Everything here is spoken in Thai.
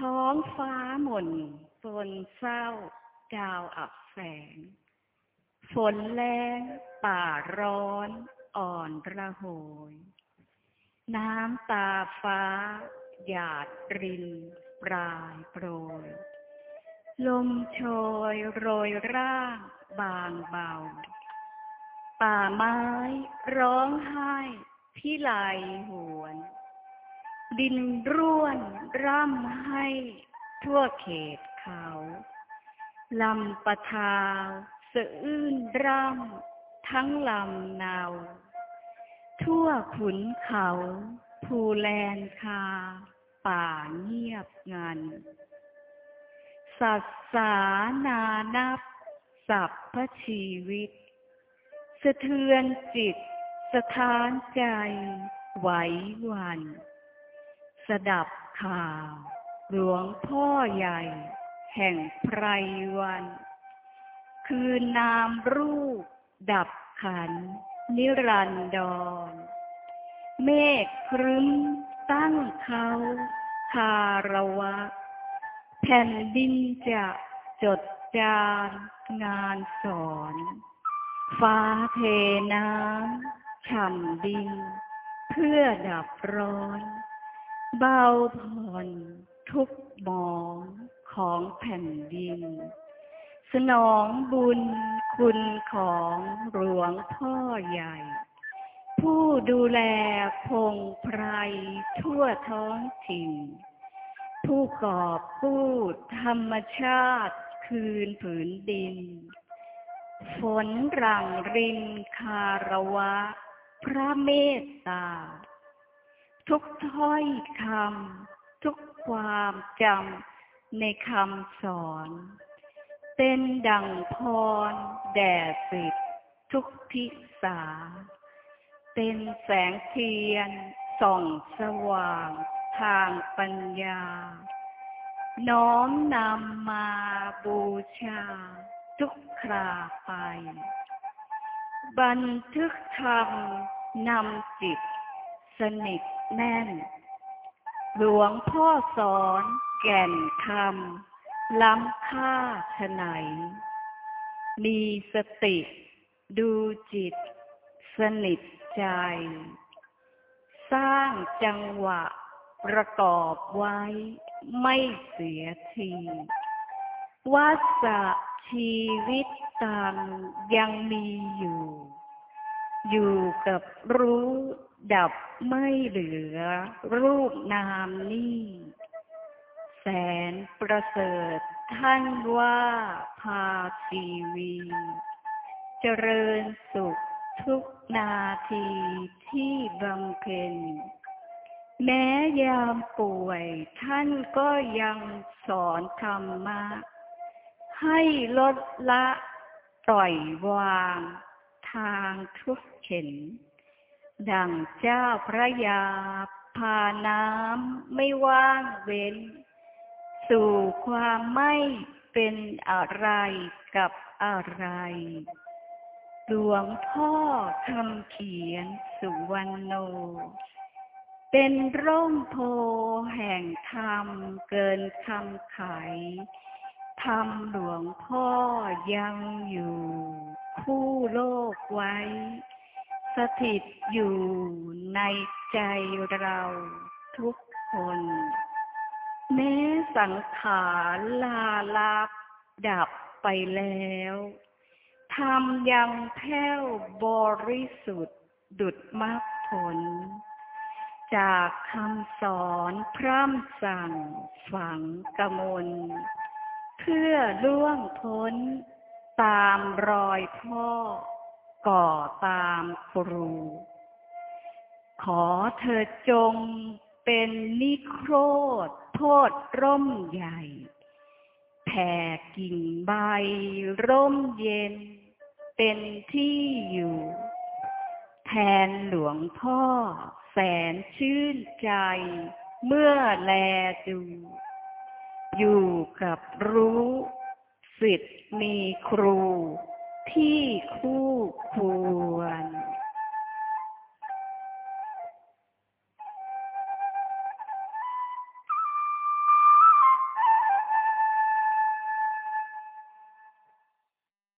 ท้องฟ้าหม่นฝนเศร้า ดาวอับแสง ฝนแรงป่าร้อนอ่อนระโหย น้ำตาฟ้า หยาดริน ปลายโปรย ลมโชยโรยร่าง บางเบา ป่าไม้ร้องไห้พิไลหวน ดินร่วนร่ำให้ทั่วเขตเขาลำปะทาวสะอื้นร่ำทั้งลำนาวทั่วขุนเขา ภูแลนคา ป่าเงียบงัน สัตสานานับ สัพพชีวิต สะเทือนจิตสถานใจ ไหวหวัน สดับข่าว หลวงพ่อใหญ่ แห่งไพรวัน คืนนามรูป ดับขัน นิรันดร เมฆครึ้มตั้งเขาคาระวะ แผ่นดินจะจดจานงานสอน ฟ้าเทน้ำฉ่ำดิน เพื่อดับร้อน เบาผ่อนทุกหมองของแผ่นดิน สนองบุญคุณของหลวงพ่อใหญ่ ผู้ดูแลพงไพรทั่วท้องถิ่น ผู้กอบกู้ธรรมชาติคืนผืนดิน ฝนรังรินคาระวะ พระเมตตา ทุกถ้อยคำทุกความจำในคำสอน เป็นดังพรแด่สิทธทุกทิสา เป็นแสงเทียนส่องสว่างทางปัญญา น้อมนำมาบูชา ทุกคราไป บันทึกธรรมนำจิต สนิทแน่น หลวงพ่อสอนแก่นคำล้ำค่าฉไหน มีสติ ดูจิต สนิทใจ สร้างจังหวะประกอบไว้ไม่เสียทีวัฏจะชีวิตตังยังมีอยู่ อยู่กับรู้ ดับไม่เหลือ รูปนามนี่แสนประเสริฐท่านว่าพาชีวี เจริญสุขทุกนาทีที่บำเพ็ญ แม้ยามป่วยท่านก็ยังสอนธรรมะ ให้ลดละปล่อยวางทางทุกข์เข็น ดังเจ้าพระยา พาน้ำไม่ว่างเว้น สู่ความไม่เป็นอะไรกับอะไร หลวงพ่อคำเขียนสุวรรณโน เป็นร่มโพแห่งธรรมเกินคำไขธรรมหลวงพ่อยังอยู่ คู่โลกไว้ ถิตอยู่ในใจเราทุกคน แม้สังขารลาลับดับไปแล้วธรรมยังแผ้วบริสุทธิ์ดุดมรรคผล จากคำสอนพร่ำสั่งฝังกมล เพื่อล่วงพ้นตามรอยพ่อ ก่อตามครู ขอเธอจงเป็นนิโครธโทษร่มใหญ่ แผ่กิ่งใบร่มเย็น เป็นที่อยู่ แทนหลวงพ่อแสนชื่นใจ เมื่อแลดู อยู่กับรู้ สิทธิ์มีครู ที่คู่ควร